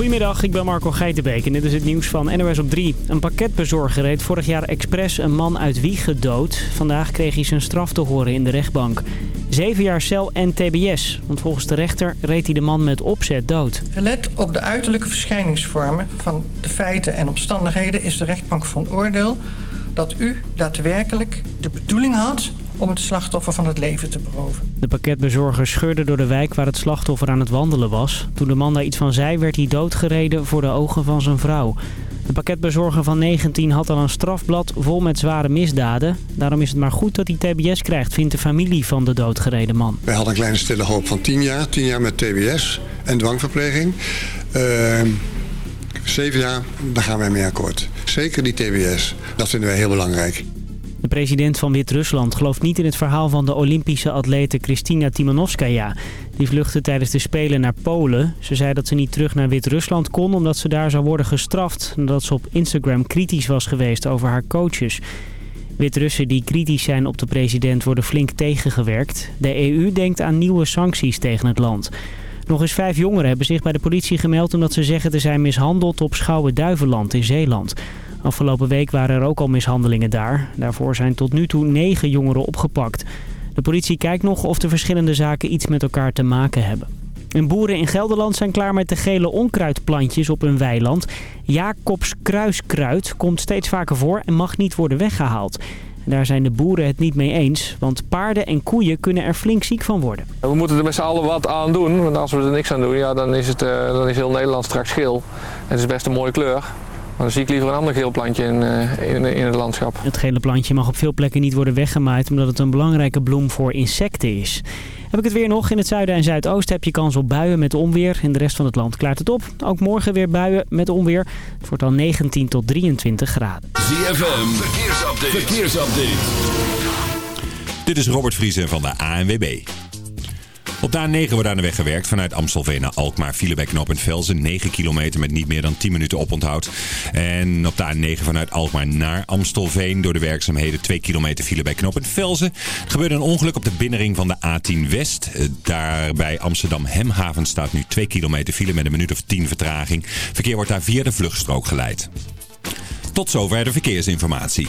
Goedemiddag, ik ben Marco Geitenbeek en dit is het nieuws van NOS op 3. Een pakketbezorger reed vorig jaar expres een man uit Wiegen dood. Vandaag kreeg hij zijn straf te horen in de rechtbank. Zeven jaar cel en tbs, want volgens de rechter reed hij de man met opzet dood. Gelet op de uiterlijke verschijningsvormen van de feiten en omstandigheden... is de rechtbank van oordeel dat u daadwerkelijk de bedoeling had om het slachtoffer van het leven te beroven. De pakketbezorger scheurde door de wijk waar het slachtoffer aan het wandelen was. Toen de man daar iets van zei, werd hij doodgereden voor de ogen van zijn vrouw. De pakketbezorger van 19 had al een strafblad vol met zware misdaden. Daarom is het maar goed dat hij TBS krijgt, vindt de familie van de doodgereden man. Wij hadden een kleine stille hoop van 10 jaar. 10 jaar met TBS en dwangverpleging. Uh, zeven jaar, daar gaan wij mee akkoord. Zeker die TBS. Dat vinden wij heel belangrijk. De president van Wit-Rusland gelooft niet in het verhaal van de Olympische atlete Kristina Timanovskaya. Die vluchtte tijdens de Spelen naar Polen. Ze zei dat ze niet terug naar Wit-Rusland kon omdat ze daar zou worden gestraft... nadat ze op Instagram kritisch was geweest over haar coaches. Wit-Russen die kritisch zijn op de president worden flink tegengewerkt. De EU denkt aan nieuwe sancties tegen het land. Nog eens vijf jongeren hebben zich bij de politie gemeld omdat ze zeggen te zijn mishandeld op Schouwen-Duiveland in Zeeland. Afgelopen week waren er ook al mishandelingen daar. Daarvoor zijn tot nu toe negen jongeren opgepakt. De politie kijkt nog of de verschillende zaken iets met elkaar te maken hebben. En boeren in Gelderland zijn klaar met de gele onkruidplantjes op hun weiland. Jacobs kruiskruid komt steeds vaker voor en mag niet worden weggehaald. Daar zijn de boeren het niet mee eens, want paarden en koeien kunnen er flink ziek van worden. We moeten er met z'n allen wat aan doen, want als we er niks aan doen, ja, dan, is het, uh, dan is heel Nederland straks geel. Het is best een mooie kleur. Maar dan zie ik liever een ander geel plantje in, uh, in, in, het landschap. Het gele plantje mag op veel plekken niet worden weggemaaid omdat het een belangrijke bloem voor insecten is. Heb ik het weer nog. In het zuiden en zuidoosten heb je kans op buien met onweer. In de rest van het land klaart het op. Ook morgen weer buien met onweer. Het wordt dan 19 tot 23 graden. ZFM, verkeersupdate. verkeersupdate. Dit is Robert Vriesen van de ANWB. Op de A9 wordt aan de weg gewerkt vanuit Amstelveen naar Alkmaar. File bij knooppunt Velzen, 9 kilometer met niet meer dan 10 minuten oponthoud. En op de A9 vanuit Alkmaar naar Amstelveen door de werkzaamheden 2 kilometer file bij knooppunt Velzen. Er gebeurde een ongeluk op de binnenring van de A10 West. Eh, daar bij Amsterdam Hemhaven staat nu 2 kilometer file met een minuut of 10 vertraging. Verkeer wordt daar via de vluchtstrook geleid. Tot zover de verkeersinformatie.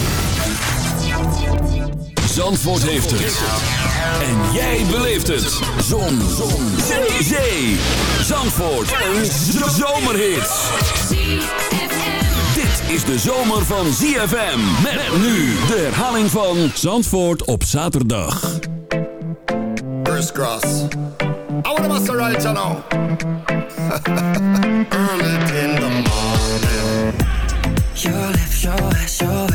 Zandvoort heeft het. En jij beleeft het. Zon. Zon. Zee. Zee. Zandvoort. Een zomerhit. Dit is de zomer van ZFM. Met nu de herhaling van Zandvoort op zaterdag. First cross. I want to master right you know. Early in the morning. Your lips, your ass, your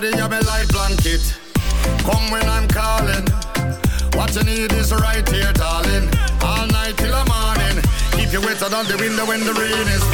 body, you're my light blanket. Come when I'm calling. What you need is right here, darling. All night till the morning. Keep you wetter than the window when the rain is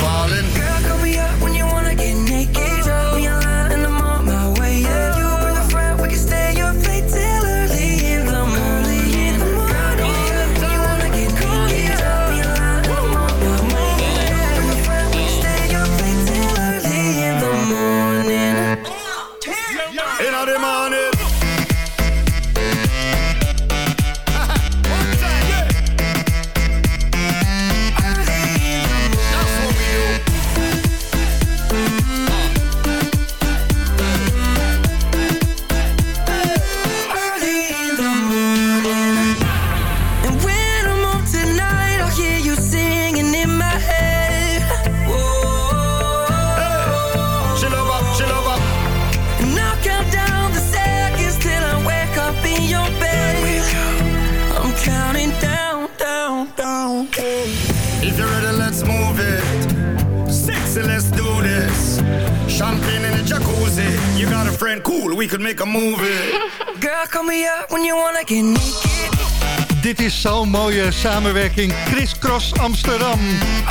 samenwerking. Chris Cross Amsterdam.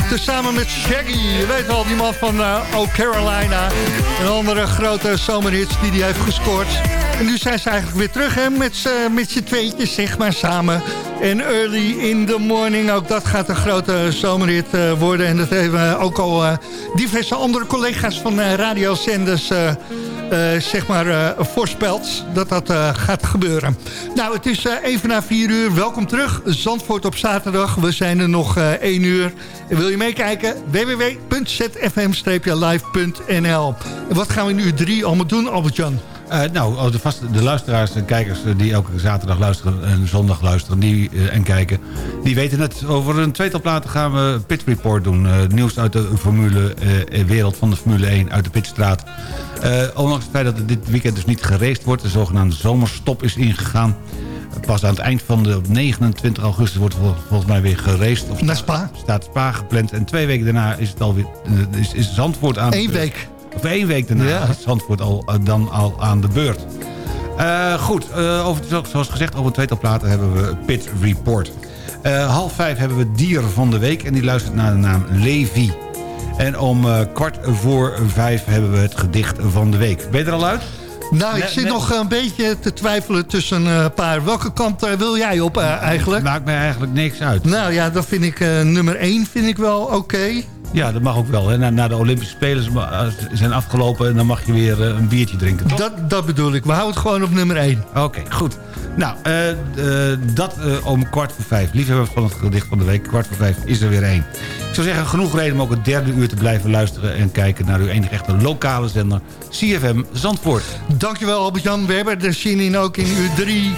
Tezamen met Shaggy. Je weet wel, die man van uh, Carolina. Een andere grote zomerhits die hij heeft gescoord. En nu zijn ze eigenlijk weer terug hè, met, met z'n tweetjes, zeg maar, samen. En Early in the Morning, ook dat gaat een grote zomerhit eh, worden. En dat hebben ook al eh, diverse andere collega's van radiozenders... eh, zeg maar eh, voorspeld dat dat eh, gaat gebeuren. Nou, het is even na vier uur. Welkom terug. Zandvoort op zaterdag. We zijn er nog één uur. Wil je meekijken? www.zfm-live.nl En wat gaan we uur drie allemaal doen, Albert-Jan? Eh, nou, oh, de, de luisteraars en kijkers eh, die elke zaterdag luisteren en zondag luisteren die, eh, en kijken... die weten het. Over een tweetal platen gaan we Pit Report doen. Eh, nieuws uit de Formule, wereld van de Formule 1 uit de Pitstraat. Ondanks het feit dat er dit weekend dus niet geraced wordt... de zogenaamde zomerstop is ingegaan... Pas aan het eind van de op 29 augustus wordt vol- volgens mij weer. Of Naar Spa. Staat Spa gepland. En twee weken daarna is het alweer is, is Zandvoort aan Eén week. Of één week daarna Ja. is Zandvoort al, eh, dan al aan de beurt. Eh, goed, eh, over, zoals gezegd, over een tweetal platen hebben we Pit Report. Half vijf hebben we Dier van de Week en die luistert naar de naam Levi. En om kwart voor vijf hebben we het gedicht van de week. Ben je er al uit? Nou, ik zit nog een beetje te twijfelen tussen een paar. Welke kant wil jij op eh, eigenlijk? Maakt mij eigenlijk niks uit. Nou ja, dan vind ik nummer 1 vind ik wel oké. Ja, dat mag ook wel. Hè. Na, na de Olympische Spelen eh, zijn afgelopen... en dan mag je weer eh, een biertje drinken, toch? Dat, dat bedoel ik. We houden het gewoon op nummer 1. Oké, goed. Nou, eh, dat om kwart voor vijf. Liefhebbers van het gedicht van de week. Kwart voor vijf is er weer één. Ik zou zeggen, genoeg reden om ook het derde uur te blijven luisteren... en kijken naar uw enige echte lokale zender, CFM Zandvoort. Dankjewel Albert-Jan. We hebben er zin in ook in uur 3.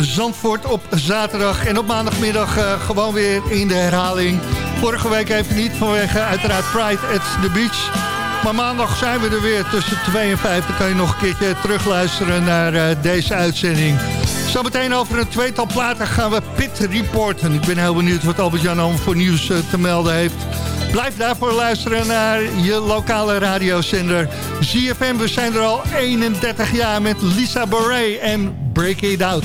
Zandvoort op zaterdag. En op maandagmiddag gewoon weer in de herhaling. Vorige week even niet vanwege uiteraard Pride at the Beach. Maar maandag zijn we er weer tussen 2 en 5. Dan kan je nog een keertje terugluisteren naar eh, deze uitzending. Zometeen over een tweetal platen gaan we Pit Reporten. Ik ben heel benieuwd wat Albert-Jan voor nieuws eh, te melden heeft. Blijf daarvoor luisteren naar je lokale radiozender ZFM. We zijn er al 31 jaar met Lisa Boret en Break It Out.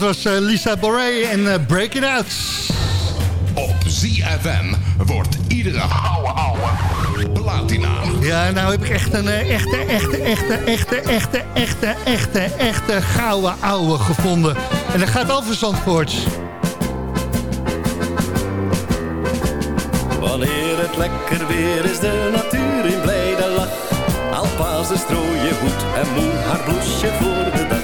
dat was eh, Lisa Boré en eh, Break It Out. Op ZFM wordt iedere ouwe ouwe platina. Ja, nou heb ik echt een eh, echte, echte, echte, echte, echte, echte, echte, echte gouden ouwe gevonden. En dat gaat over Zandvoort. Wanneer het lekker weer is, de natuur in blijde lach. Alpazen strooien goed en moe haar bloesje voor de dag.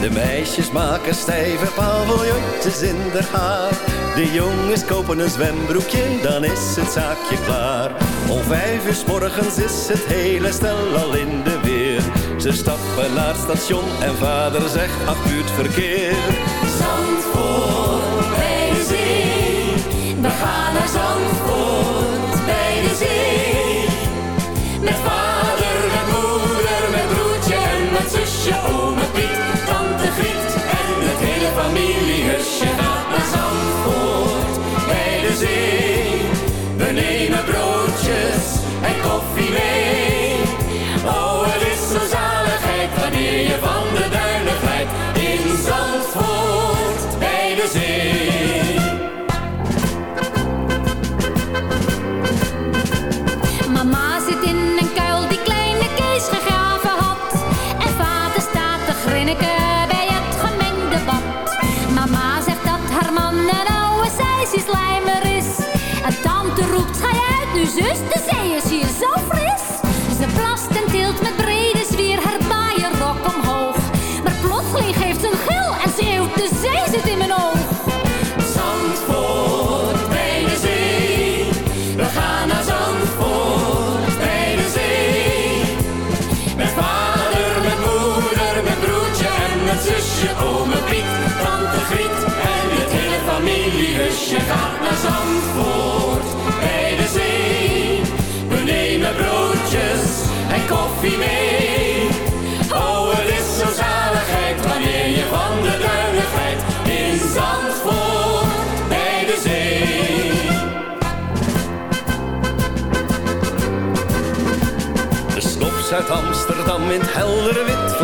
De meisjes maken stijve paviljoentjes in de haar. De jongens kopen een zwembroekje, dan is het zaakje klaar. Om vijf uur s morgens is het hele stel al in de weer. Ze stappen naar het station en vader zegt, ach het verkeer. Zandvoort bij de zee. We gaan naar Zandvoort bij de zee. Met vader, met moeder, met broertje en met zusje, familiehusje gaat naar Zandvoort bij de zee. We nemen broodjes en koffie mee. Oh, het is zo zaligheid wanneer je van de duinen in Zandvoort bij de zee. Süstü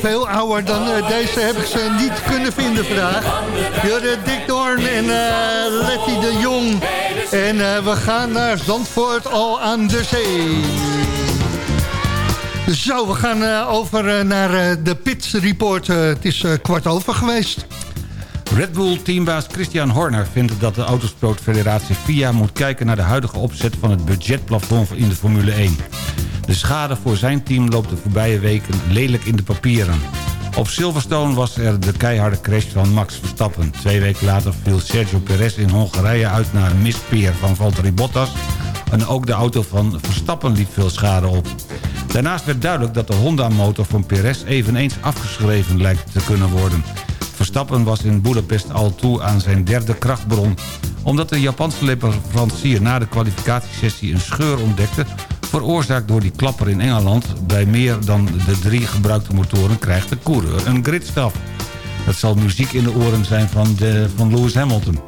Veel ouder dan eh, deze heb ik ze niet kunnen vinden vandaag. Jorde Dick Doorn en eh, Letty de Jong. En eh, we gaan naar Zandvoort al aan de zee. Zo, we gaan over naar de Pits Report. Het is kwart over geweest. Red Bull-teambaas Christian Horner vindt dat de Autosportfederatie FIA moet kijken naar de huidige opzet van het budgetplafond in de Formule 1. De schade voor zijn team loopt de voorbije weken lelijk in de papieren. Op Silverstone was er de keiharde crash van Max Verstappen. Twee weken later viel Sergio Perez in Hongarije uit naar een mispeer van Valtteri Bottas. En ook de auto van Verstappen liep veel schade op. Daarnaast werd duidelijk dat de Honda-motor van Perez eveneens afgeschreven lijkt te kunnen worden. Verstappen was in Budapest al toe aan zijn derde krachtbron. Omdat de Japanse leverancier na de kwalificatiesessie een scheur ontdekte... veroorzaakt door die klapper in Engeland... bij meer dan de drie gebruikte motoren krijgt de coureur een gridstaf. Dat zal muziek in de oren zijn van, de, van Lewis Hamilton.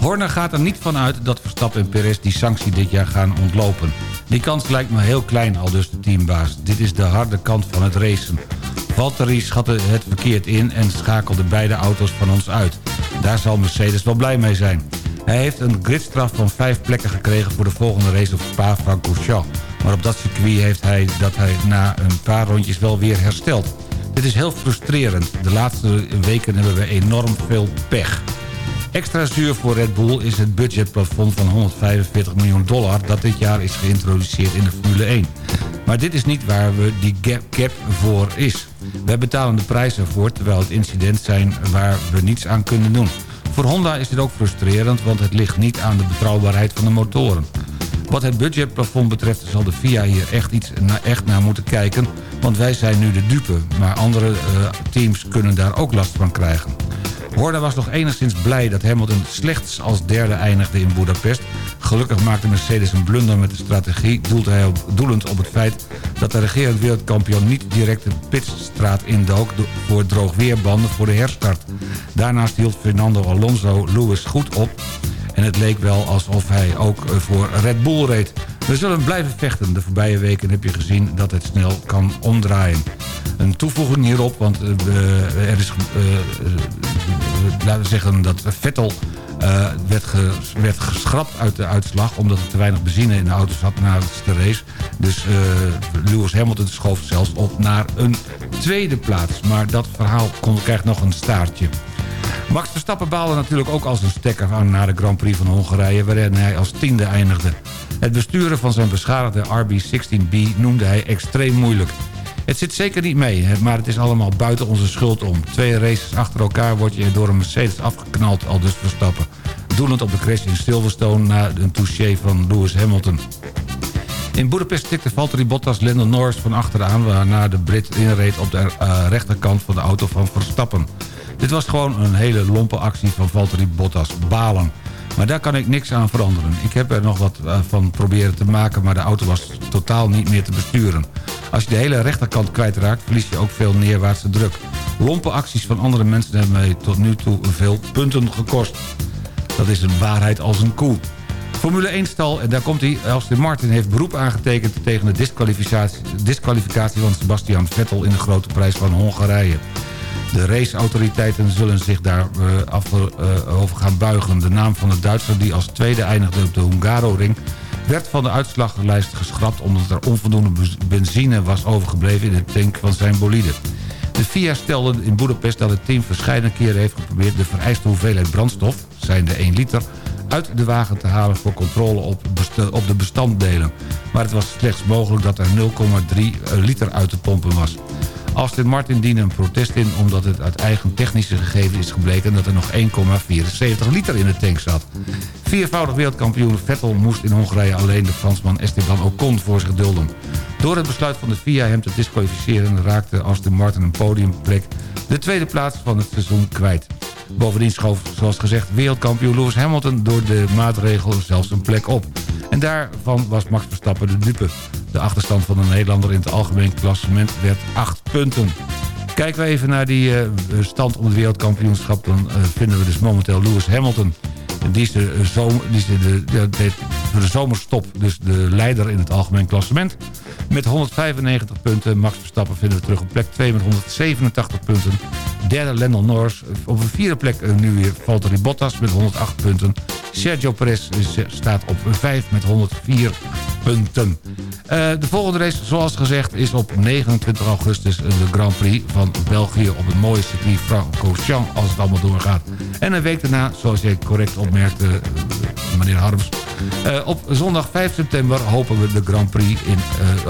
Horner gaat er niet van uit dat Verstappen en Perez die sanctie dit jaar gaan ontlopen. Die kans lijkt me heel klein, al dus de teambaas. Dit is de harde kant van het racen. Valtteri schatte het verkeerd in en schakelde beide auto's van ons uit. Daar zal Mercedes wel blij mee zijn. Hij heeft een gridstraf van vijf plekken gekregen voor de volgende race op Spa-Francorchamps. Maar op dat circuit heeft hij dat hij na een paar rondjes wel weer herstelt. Dit is heel frustrerend. De laatste weken hebben we enorm veel pech. Extra zuur voor Red Bull is het budgetplafond van 145 miljoen dollar... dat dit jaar is geïntroduceerd in de Formule 1. Maar dit is niet waar we die gap, voor is. Wij betalen de prijs ervoor, terwijl het incident zijn waar we niets aan kunnen doen. Voor Honda is dit ook frustrerend, want het ligt niet aan de betrouwbaarheid van de motoren. Wat het budgetplafond betreft zal de FIA hier echt, iets echt naar moeten kijken... want wij zijn nu de dupe, maar andere uh, teams kunnen daar ook last van krijgen. Horda was nog enigszins blij dat Hamilton slechts als derde eindigde in Budapest. Gelukkig maakte Mercedes een blunder met de strategie... hij doelend op het feit dat de regerend wereldkampioen... niet direct de pitstraat indook voor droogweerbanden voor de herstart. Daarnaast hield Fernando Alonso Lewis goed op... en het leek wel alsof hij ook voor Red Bull reed. We zullen blijven vechten. De voorbije weken heb je gezien dat het snel kan omdraaien. Een toevoeging hierop, want uh, er is... Uh, laten zeggen dat Vettel uh, werd, werd geschrapt uit de uitslag... omdat er te weinig benzine in de auto zat na de race. Dus uh, Lewis Hamilton schoof zelfs op naar een tweede plaats. Maar dat verhaal kon, krijgt nog een staartje. Max Verstappen baalde natuurlijk ook als een stekker aan naar de Grand Prix van Hongarije... waarin hij als tiende eindigde. Het besturen van zijn beschadigde RB16B noemde hij extreem moeilijk. Het zit zeker niet mee, maar het is allemaal buiten onze schuld om. Twee races achter elkaar word je door een Mercedes afgeknald, al dus Verstappen. Doelend op de crash in Silverstone na een touché van Lewis Hamilton. In Budapest tikte Valtteri Bottas Lando Norris van achteraan... waarna de Brit inreed op de uh, rechterkant van de auto van Verstappen. Dit was gewoon een hele lompe actie van Valtteri Bottas. Balen. Maar daar kan ik niks aan veranderen. Ik heb er nog wat uh, van proberen te maken... maar de auto was totaal niet meer te besturen. Als je de hele rechterkant kwijtraakt... verlies je ook veel neerwaartse druk. Lompe acties van andere mensen hebben mij tot nu toe veel punten gekost. Dat is een waarheid als een koe. Formule 1-stal, en daar komt hij. Aston Martin heeft beroep aangetekend tegen de disqualificatie van Sebastian Vettel... in de grote prijs van Hongarije. De raceautoriteiten zullen zich daarover uh, uh, over gaan buigen. De naam van de Duitser die als tweede eindigde op de Hungaro-ring... werd van de uitslaglijst geschrapt omdat er onvoldoende benzine was overgebleven in de tank van zijn bolide. De FIA stelde in Boedapest dat het team verschillende keren heeft geprobeerd... de vereiste hoeveelheid brandstof, zijn de 1 liter, uit de wagen te halen voor controle op, op de bestanddelen. Maar het was slechts mogelijk dat er 0,3 liter uit te pompen was. Aston Martin diende een protest in omdat het uit eigen technische gegevens is gebleken dat er nog 1,74 liter in de tank zat. Viervoudig wereldkampioen Vettel moest in Hongarije alleen de Fransman Esteban Ocon voor zich dulden. Door het besluit van de FIA hem te disqualificeren raakte Aston Martin een podiumplek de tweede plaats van het seizoen kwijt. Bovendien schoof, zoals gezegd, wereldkampioen Lewis Hamilton door de maatregel zelfs een plek op. En daarvan was Max Verstappen de dupe. De achterstand van de Nederlander in het algemeen klassement werd 8 punten. Kijken we even naar die uh, stand om het wereldkampioenschap... dan uh, vinden we dus momenteel Lewis Hamilton. Die is, de, zomer, die is de, de, de, de zomerstop dus de leider in het algemeen klassement. Met 195 punten. Max Verstappen vinden we terug op plek 2 met 187 punten. Derde Lando Norris. Op een vierde plek nu weer Valtteri Bottas met 108 punten. Sergio Perez staat op 5 met 104 punten. Uh, de volgende race, zoals gezegd, is op 29 augustus de Grand Prix van België op het mooie circuit Francorchamps, als het allemaal doorgaat. En een week daarna, zoals jij correct opmerkte, meneer Harms, op zondag 5 september hopen we de Grand Prix in,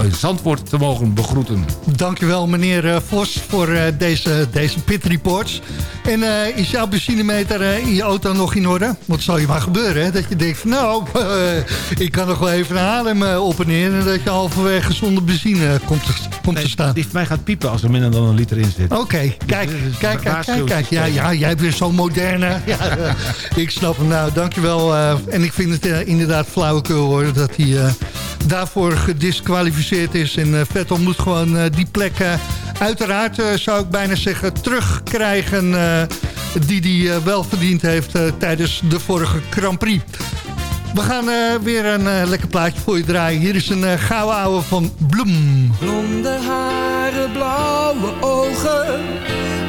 in Zandvoort te mogen begroeten. Dankjewel meneer Vos voor deze, deze pit reports. En is jouw benzinemeter in je auto nog in orde? Wat zal je maar gebeuren, hè? Dat je denkt nou, ik kan nog wel even adem op en neer... en dat je halverwege zonder benzine komt te, komt nee, te staan. Die mij gaat piepen als er minder dan een liter in zit. Oké, okay, kijk, kijk, kijk, kijk, kijk. Ja, ja, jij bent zo moderne. Ja, ik snap hem nou, dankjewel. Uh, en ik vind het uh, inderdaad flauwekul hoor, dat hij uh, daarvoor gedisqualificeerd is. En Vettel moet gewoon die plek uiteraard, zou ik bijna zeggen, terugkrijgen... die hij wel verdiend heeft tijdens de vorige Grand Prix. We gaan weer een lekker plaatje voor je draaien. Hier is een uh, gouden ouwe van Bloem. Blonde haren, blauwe ogen.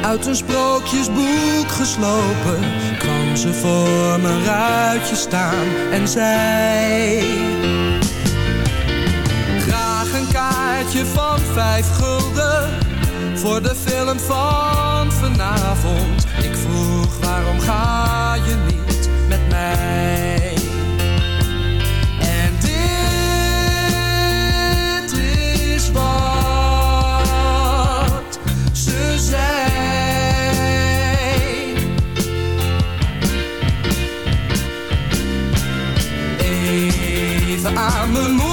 Uit een sprookjesboek geslopen. Kwam ze voor mijn ruitje staan en zei kaartje van vijf gulden voor de film van vanavond. Ik vroeg waarom ga je niet met mij? En dit is wat ze zei. Even aan mijn moeder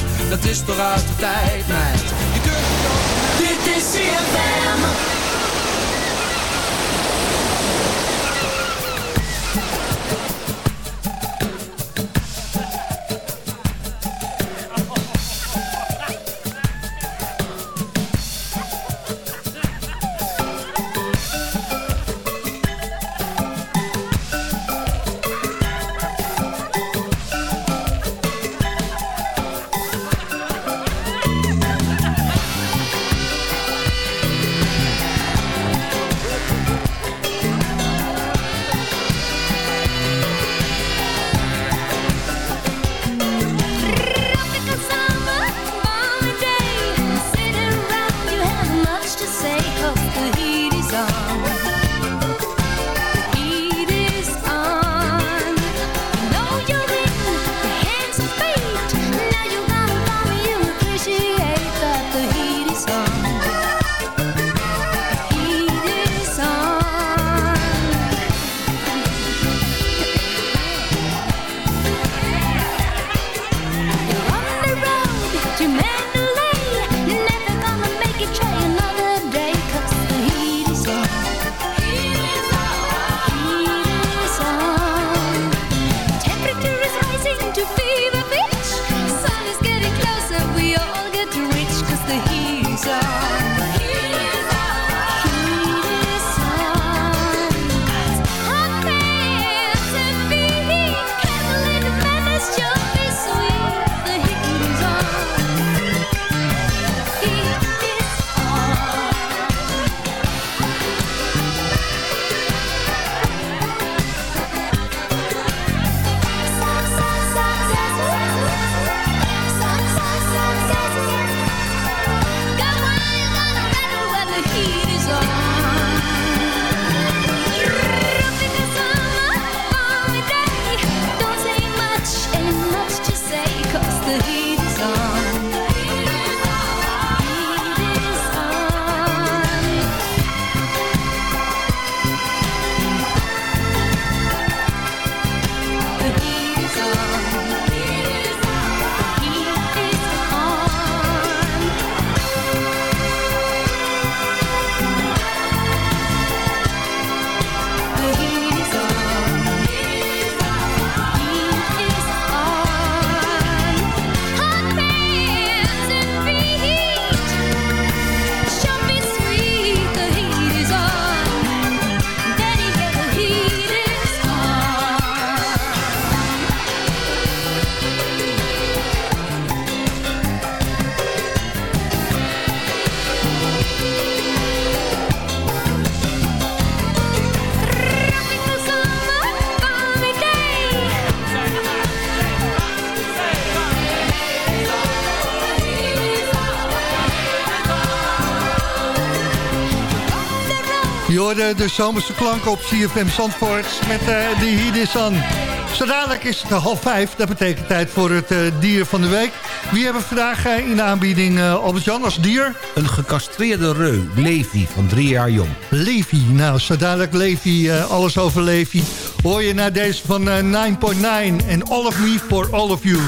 dat is toch uit de tijd, meid. Je kunt het ook... Dit is CFM. Hoorde de zomerse klanken op CFM Zandvoort met uh, de Heat is on. Zo dadelijk is het half vijf. Dat betekent tijd voor het uh, dier van de week. Wie hebben we vandaag uh, in de aanbieding, Albert-Jan, als dier? Een gecastreerde reu, Levi, van drie jaar jong. Levi, nou, zo dadelijk Levi, alles over Levi. Hoor je naar deze van 9.9 en All of Me for All of You.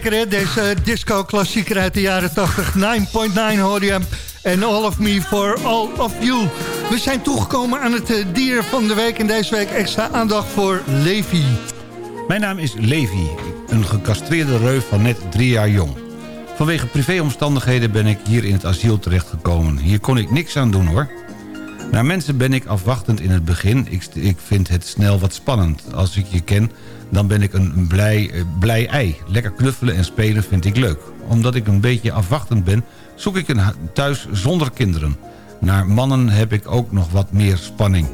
Deze disco-klassieker uit de jaren 80. 9.9 hoor je En All of Me for All of You. We zijn toegekomen aan het dier van de week. En deze week extra aandacht voor Levi. Mijn naam is Levi. Een gecastreerde reu van net drie jaar jong. Vanwege privéomstandigheden ben ik hier in het asiel terechtgekomen. Hier kon ik niks aan doen hoor. Naar mensen ben ik afwachtend in het begin. Ik, ik vind het snel wat spannend. Als ik je ken, dan ben ik een blij, blij ei. Lekker knuffelen en spelen vind ik leuk. Omdat ik een beetje afwachtend ben, zoek ik een thuis zonder kinderen. Naar mannen heb ik ook nog wat meer spanning.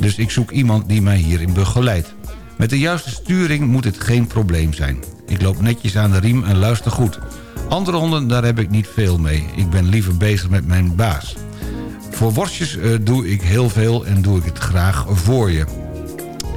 Dus ik zoek iemand die mij hierin begeleidt. Met de juiste sturing moet het geen probleem zijn. Ik loop netjes aan de riem en luister goed. Andere honden, daar heb ik niet veel mee. Ik ben liever bezig met mijn baas. Voor worstjes uh, doe ik heel veel en doe ik het graag voor je.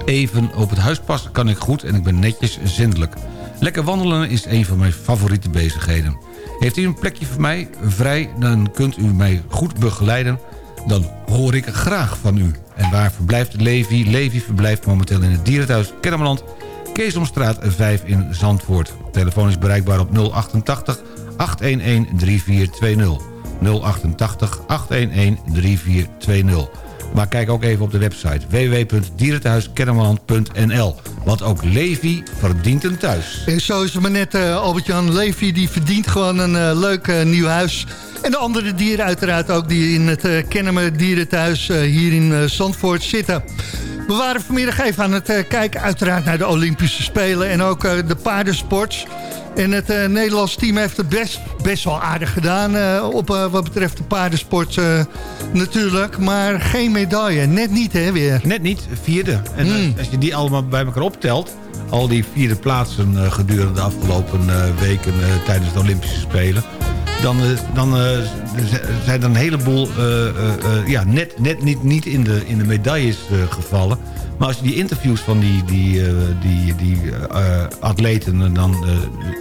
even op het huis passen kan ik goed en ik ben netjes zindelijk. Lekker wandelen is een van mijn favoriete bezigheden. Heeft u een plekje voor mij vrij, dan kunt u mij goed begeleiden. Dan hoor ik graag van u. En waar verblijft Levi? Levi verblijft momenteel in het dierenthuis Kennemerland... Keesomstraat 5 in Zandvoort. Telefoon is bereikbaar op 088 811 3420. 088 811 3420. Maar kijk ook even op de website www.dierenthuiskennemerland.nl. Want ook Levi verdient een thuis. En zo is het maar net, eh, Albert-Jan Levy, die verdient gewoon een eh, leuk eh, nieuw huis. En de andere dieren uiteraard ook die in het uh, Kennemer Dierenthuis hier in Zandvoort zitten. We waren vanmiddag even aan het kijken uiteraard naar de Olympische Spelen en ook de paardensport. En het uh, Nederlands team heeft het best, best wel aardig gedaan uh, op uh, wat betreft de paardensport natuurlijk. Maar geen medaille, net niet hè weer. Net niet, vierde. En mm. als je die allemaal bij elkaar optelt, al die vierde plaatsen gedurende de afgelopen weken tijdens de Olympische Spelen... dan, dan zijn er een heleboel ja, net, net niet, niet in, de, in de medailles gevallen... Maar als je die interviews van die, die, uh, die, die uh, atleten dan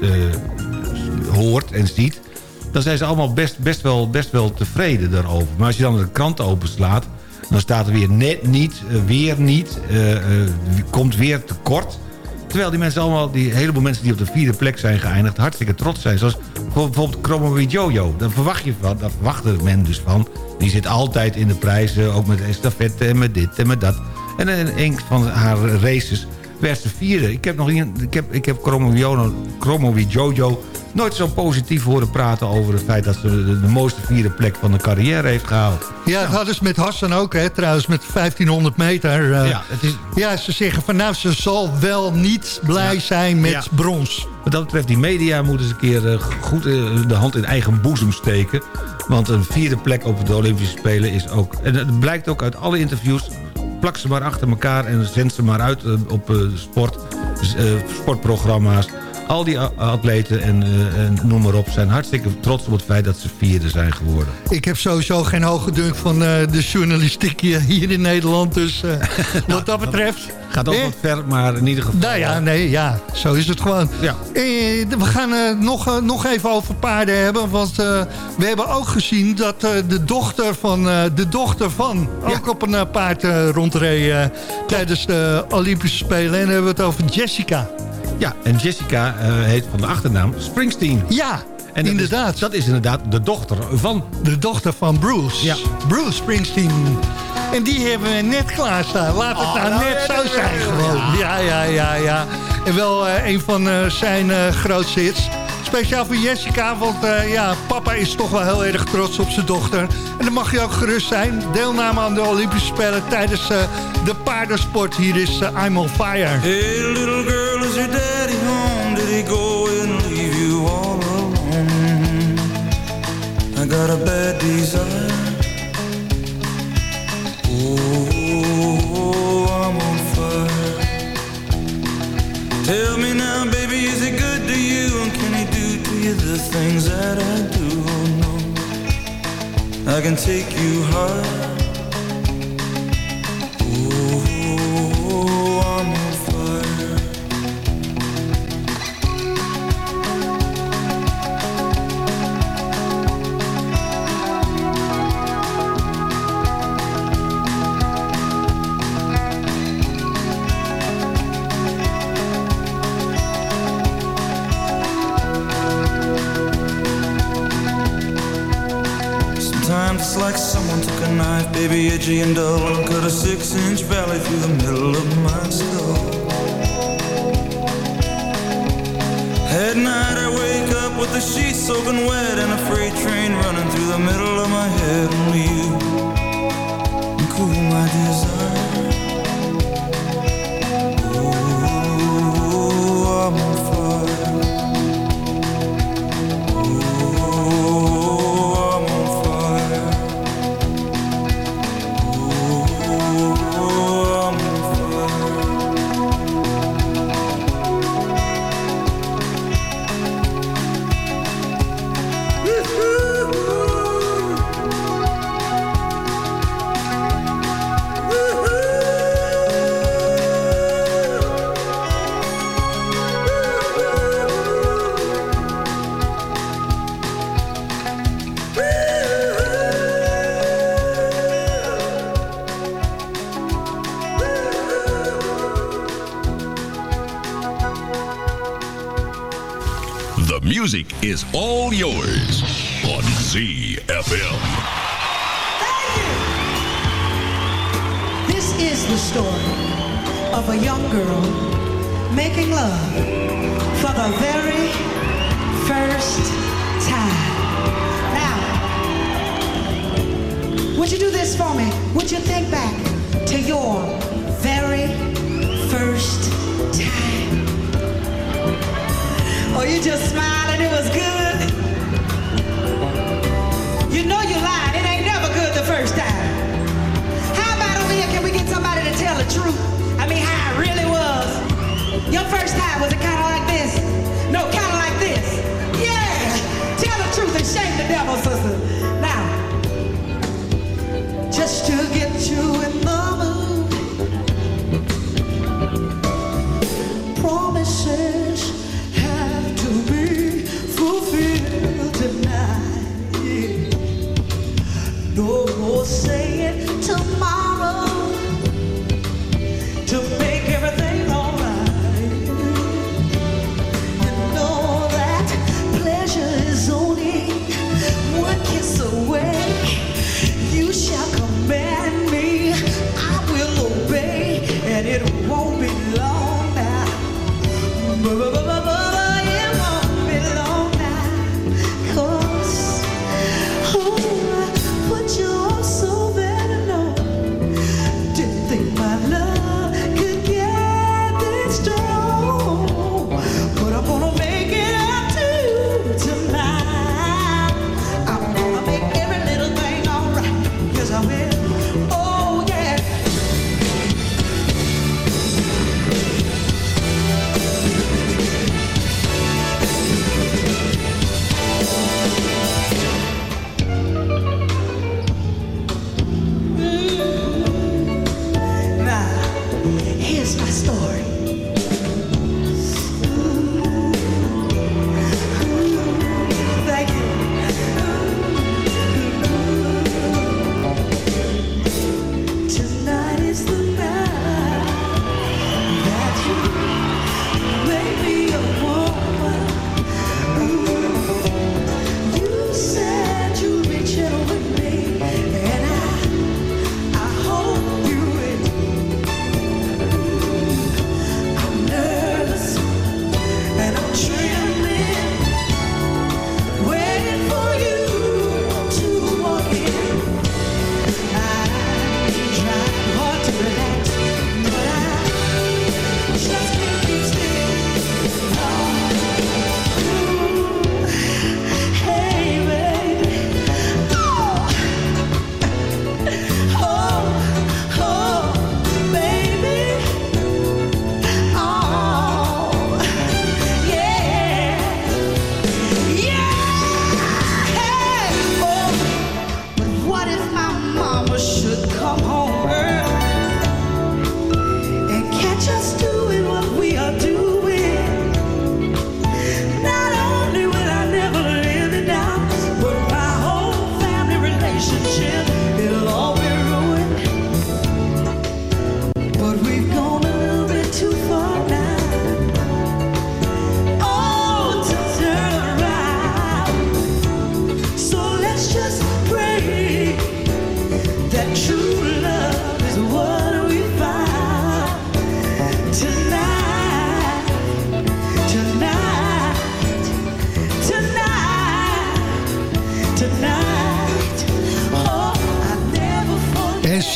uh, hoort en ziet... dan zijn ze allemaal best, best, wel, best wel tevreden daarover. Maar als je dan de krant openslaat... dan staat er weer net niet, weer niet, komt weer tekort... Terwijl die mensen allemaal, die heleboel mensen die op de vierde plek zijn geëindigd... hartstikke trots zijn. Zoals bijvoorbeeld Chromo Jojo. Daar verwacht je van, daar verwachtte men dus van. Die zit altijd in de prijzen, ook met estafette en met dit en met dat. En in een van haar races werd ze vierde. Ik heb nog ik heb, ik heb Jojo nooit zo positief horen praten over het feit dat ze de, de mooiste vierde plek van de carrière heeft gehaald. Ja, dat hadden ze met Hassan ook, hè, trouwens, met 1500 meter. Uh, ja, het is... ja, ze zeggen van nou, ze zal wel niet blij ja. zijn met ja. brons. Wat dat betreft, die media moeten eens een keer uh, goed uh, de hand in eigen boezem steken. Want een vierde plek op de Olympische Spelen is ook... En het blijkt ook uit alle interviews plak ze maar achter elkaar en zend ze maar uit op sport, sportprogramma's. Al die atleten en, en, noem maar op zijn hartstikke trots op het feit dat ze vierde zijn geworden. Ik heb sowieso geen hoge dunk van de journalistiek hier in Nederland. Dus uh, wat dat betreft... Gaat ook eh? wat ver, maar in ieder geval... Nou ja, nee, ja, zo is het gewoon. Ja. Eh, we gaan uh, nog, nog even over paarden hebben. Want we hebben ook gezien dat de dochter van... de dochter van ook op een paard rondreed tijdens de Olympische Spelen. En dan hebben we het over Jessica. Ja, en Jessica heet van de achternaam Springsteen. Ja, en dat inderdaad. Is, dat is inderdaad de dochter van... De dochter van Bruce. Ja. Bruce Springsteen. En die hebben we net klaarstaan. Laat het oh, nou net zo zijn gewoon. Ja, ja, ja, ja. En wel uh, een van uh, zijn uh, grootste hits. Speciaal voor Jessica, want ja, papa is toch wel heel erg trots op zijn dochter. En dan mag je ook gerust zijn. Deelname aan de Olympische Spelen tijdens de paardensport. Hier is I'm on Fire. Hey little girl, is your daddy home? Did he go and leave you all alone? I got a bad desire. The things that I do? Oh, no, I can take you high. Baby, edgy and dull, and cut a six-inch valley through the middle of my skull. At night I wake up with the sheets soaking wet and a freight train running through the middle Boys on ZFM. This is the story of a young girl making love for the very first time. Now, would you do this for me? Would you think back to your very first time? Oh, you just smiled and it was good. fruit. I mean, how it really was. Your first time was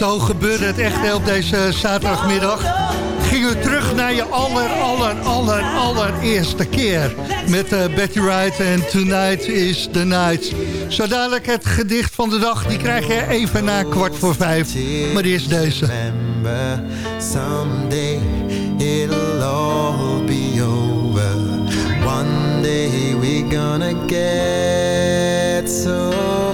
Zo gebeurde het echt op deze zaterdagmiddag. Gingen we terug naar je aller, aller, aller, allereerste keer. Met eh, Betty Wright en Tonight is the Night. Zo dadelijk het gedicht van de dag. Die krijg je even na kwart voor vijf. Maar eerst deze. Remember, someday it'll all be over. One day we gonna get so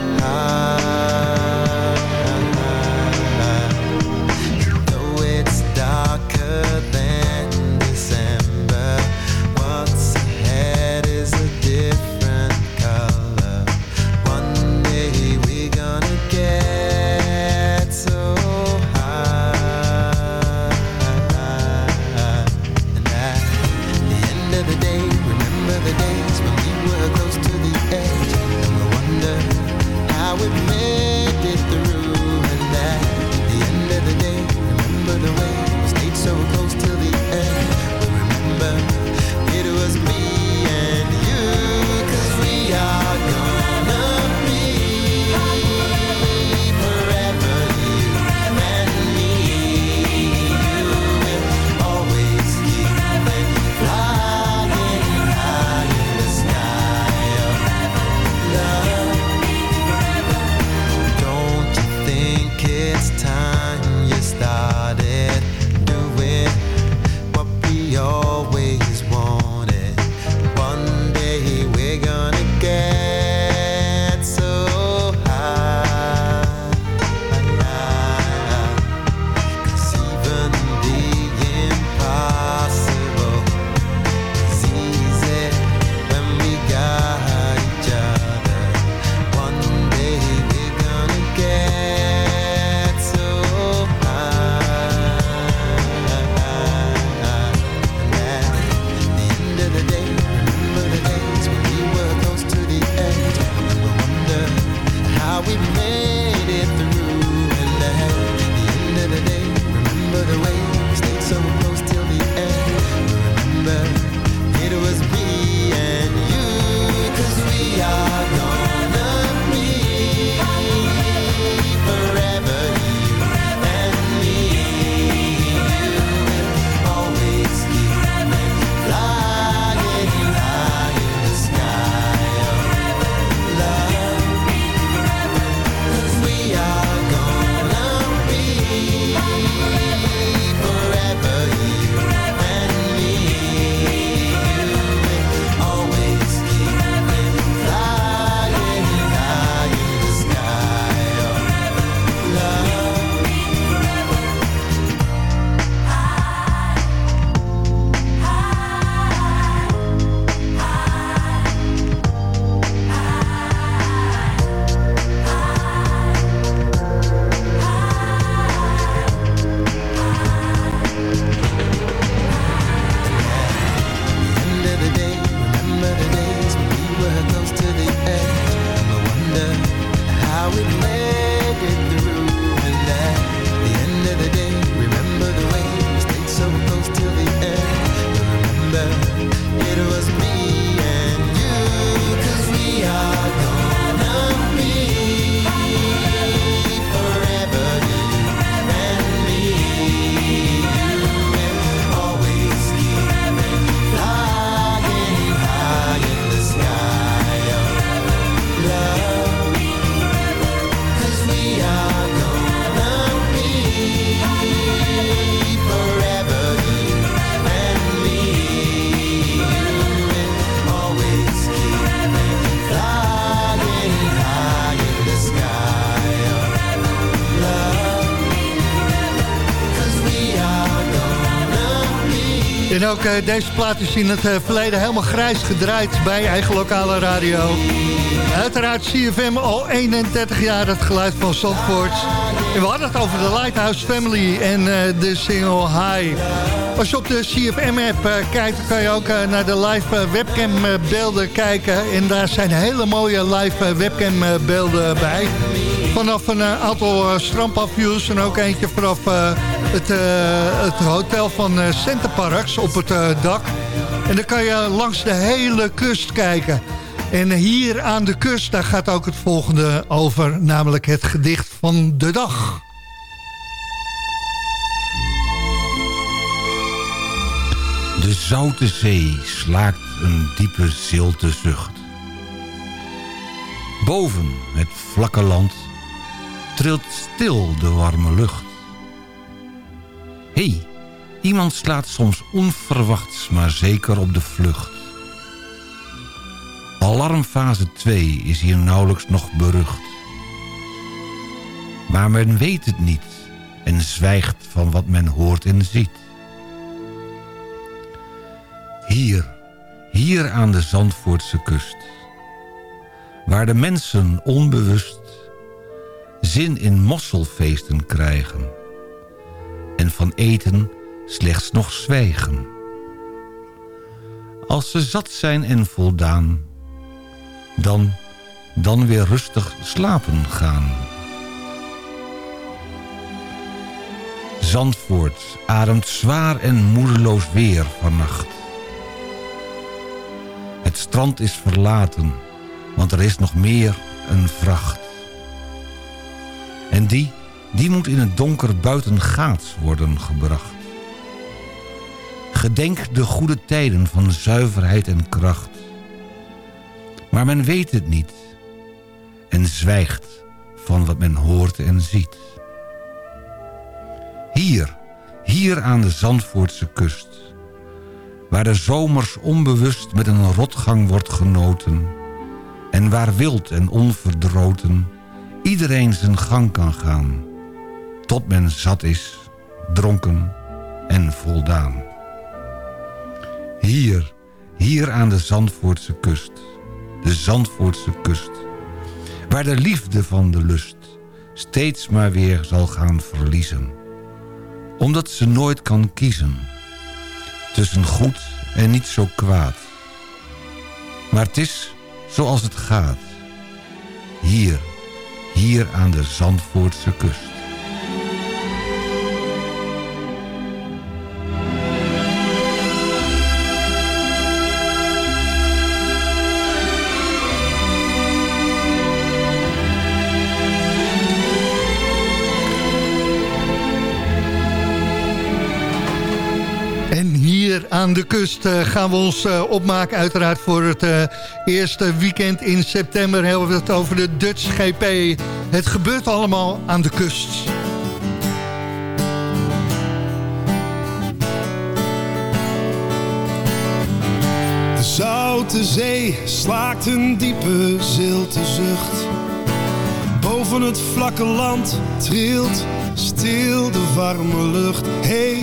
deze plaat is in het eh, verleden helemaal grijs gedraaid bij eigen lokale radio. Uiteraard CFM al 31 jaar het geluid van Zandvoort. En we hadden het over de Lighthouse Family en eh, de single High. Als je op de CFM-app kijkt, kan je ook naar de live webcam beelden kijken. En daar zijn hele mooie live webcam beelden bij. Vanaf een aantal uh, strandpavioens en ook eentje vanaf het, het hotel van Centerparks op het dak. En dan kan je langs de hele kust kijken. En hier aan de kust, daar gaat ook het volgende over, namelijk het gedicht van de dag. De zoute zee slaakt een diepe zilte zucht. Boven het vlakke land trilt stil de warme lucht. Hé, hey, iemand slaat soms onverwachts maar zeker op de vlucht. Alarmfase 2 is hier nauwelijks nog berucht. Maar men weet het niet en zwijgt van wat men hoort en ziet. Hier, hier aan de Zandvoortse kust. Waar de mensen onbewust zin in mosselfeesten krijgen. En van eten slechts nog zwijgen. Als ze zat zijn en voldaan, dan, dan weer rustig slapen gaan. Zandvoort ademt zwaar en moedeloos weer vannacht. Het strand is verlaten, want er is nog meer een vracht. En die, die moet in het donker buitengaats worden gebracht. Gedenk de goede tijden van zuiverheid en kracht. Maar men weet het niet en zwijgt van wat men hoort en ziet. Hier, hier aan de Zandvoortse kust... waar de zomers onbewust met een rotgang wordt genoten... en waar wild en onverdroten iedereen zijn gang kan gaan... tot men zat is, dronken en voldaan. Hier, hier aan de Zandvoortse kust, de Zandvoortse kust... waar de liefde van de lust steeds maar weer zal gaan verliezen. Omdat ze nooit kan kiezen tussen goed en niet zo kwaad. Maar het is zoals het gaat. Hier, hier aan de Zandvoortse kust. Aan de kust eh, gaan we ons eh, opmaken uiteraard voor het eh, eerste weekend in september. Hebben we het over de Dutch GP. Het gebeurt allemaal aan de kust. De zoute zee slaakt een diepe zilte zucht. Boven het vlakke land trilt stil de warme lucht. Hey,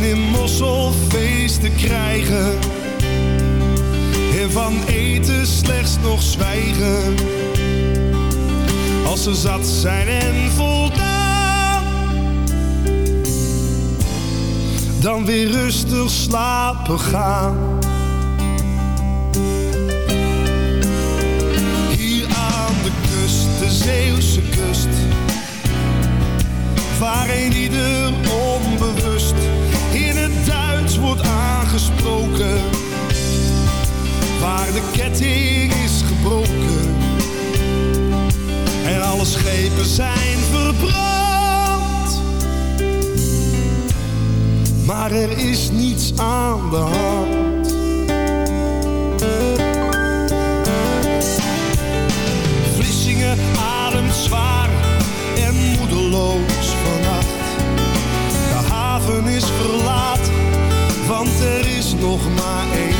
zin in mosselfeesten krijgen. En van eten slechts nog zwijgen. Als ze zat zijn en voldaan. Dan weer rustig slapen gaan. Hier aan de kust, de Zeeuwse kust. Waar een ieder onbewust Waar de ketting is gebroken. En alle schepen zijn verbrand. Maar er is niets aan de hand. Vlissingen ademt zwaar en moedeloos vannacht. De haven is verlaten, want er is nog maar één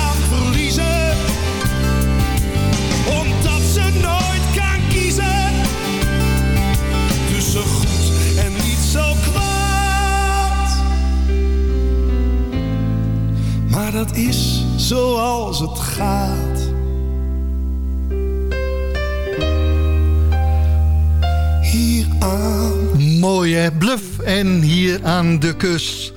Maar dat is zoals het gaat. Hier aan. Mooi hè, Bluff en hier aan de kust.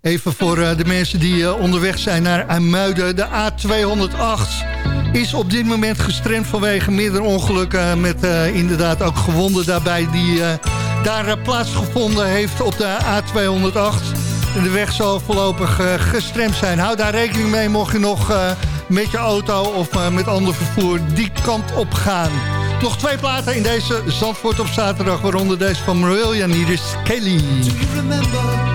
Even voor eh, de mensen die eh, onderweg zijn naar IJmuiden. De A208 is op dit moment gestremd vanwege meerdere ongelukken... met eh, inderdaad ook gewonden daarbij die daar plaatsgevonden heeft op de A208. De weg zal voorlopig eh, gestremd zijn. Hou daar rekening mee mocht je nog eh, met je auto of eh, met ander vervoer die kant op gaan. Nog twee platen in deze Zandvoort op zaterdag, waaronder deze van Marillion. Hier is Kelly. You remember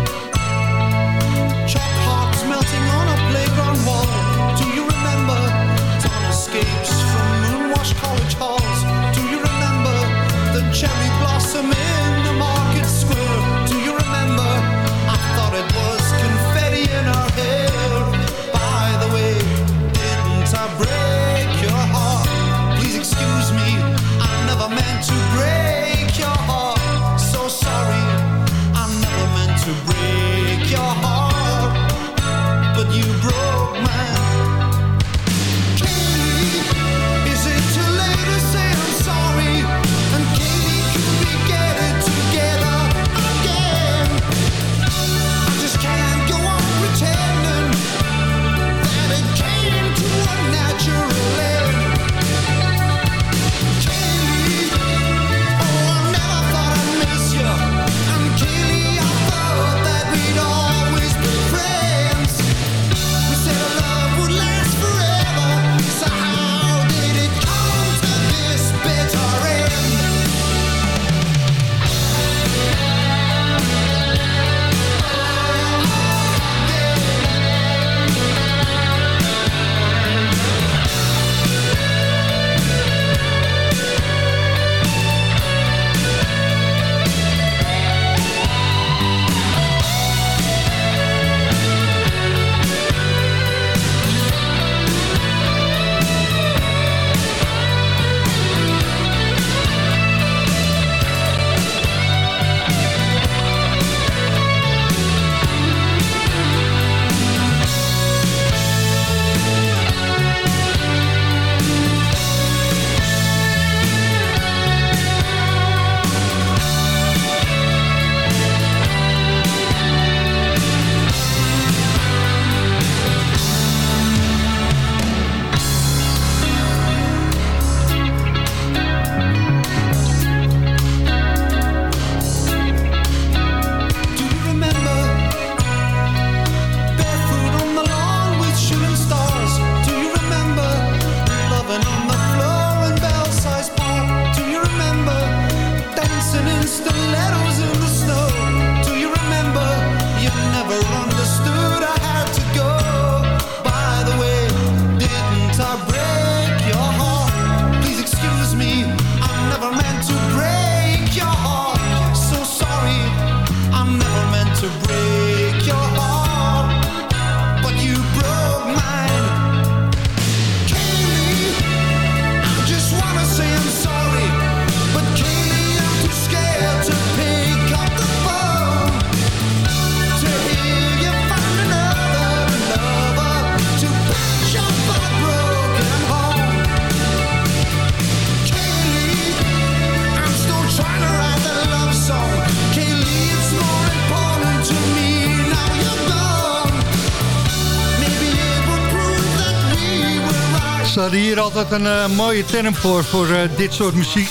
hadden hier altijd een eh, mooie term voor, voor eh, dit soort muziek.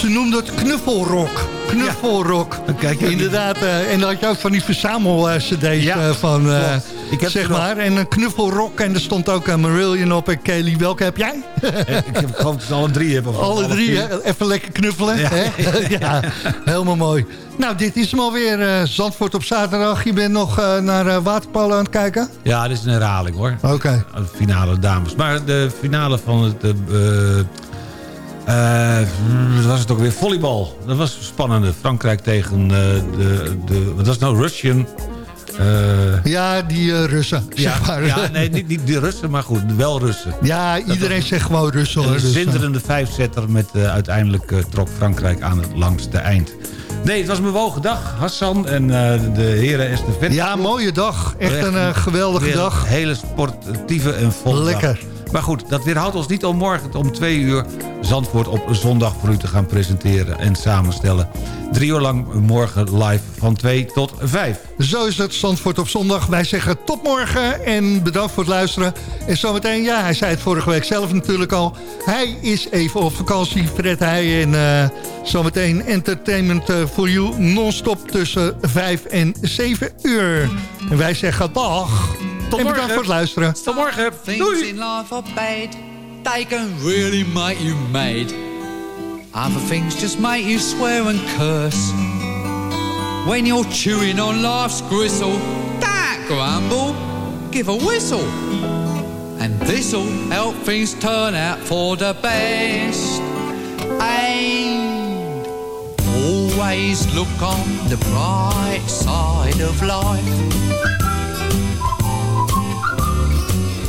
Ze noemden het knuffelrock. Knuffelrock. Kijk, ja, Inderdaad. eh, en dan had je ook van die verzamel-cd's van, eh, klopt. Ik heb zeg nog. maar. En een knuffelrock. En er stond ook een Marillion op. En Kelly, welke heb jij? Eh, Ik heb geloof dat ze alle drie hebben. of Alle drie, hè? Even lekker knuffelen. Ja. Hè? ja, helemaal mooi. Nou, dit is hem alweer. eh Zandvoort op zaterdag. Je bent nog eh, naar eh waterpolo aan het kijken? Ja, dit is een herhaling hoor. Oké. Finale dames. Maar de finale van het... wat was het ook weer? Volleybal. Dat was spannend. Frankrijk tegen eh, de, de... Wat was het nou? Russian... eh, Ja, die Russen, ja, zeg maar. ja, nee, niet, niet de Russen, maar goed, wel Russen. Ja, iedereen zegt gewoon Russen. Een Dus, zinderende vijfzetter met uiteindelijk trok Frankrijk aan het langste eind. Nee, het was een bewogen dag, Hassan en de heren estafette. Ja, mooie dag. Echt een geweldige dag. Hele sportieve en volle dag. Maar goed, dat weerhoudt ons niet om morgen om twee uur Zandvoort op zondag voor u te gaan presenteren en samenstellen. Drie uur lang morgen live van 2 tot 5. Zo is het, Zandvoort op zondag. Wij zeggen tot morgen en bedankt voor het luisteren. En zometeen, ja, hij zei het vorige week zelf natuurlijk al. Hij is even op vakantie, Fred Heij. En eh, zometeen entertainment eh, for you non-stop tussen 5 en 7 uur. En wij zeggen dag. En bedankt voor het luisteren. Tot morgen. Things in life are bad. They can really make you mad. Other things just make you swear and curse. When you're chewing on life's gristle, that grumble, give a whistle. And this'll help things turn out for the best. And always look on the bright side of life.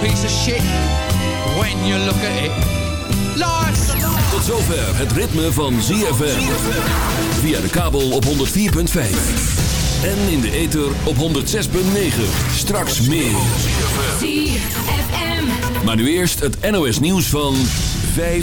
Piece of shit when you look at it. Life's a Tot zover het ritme van ZFM. Via de kabel op 104.5. En in de ether op 106.9. Straks meer. ZFM. Maar nu eerst het NOS nieuws van 5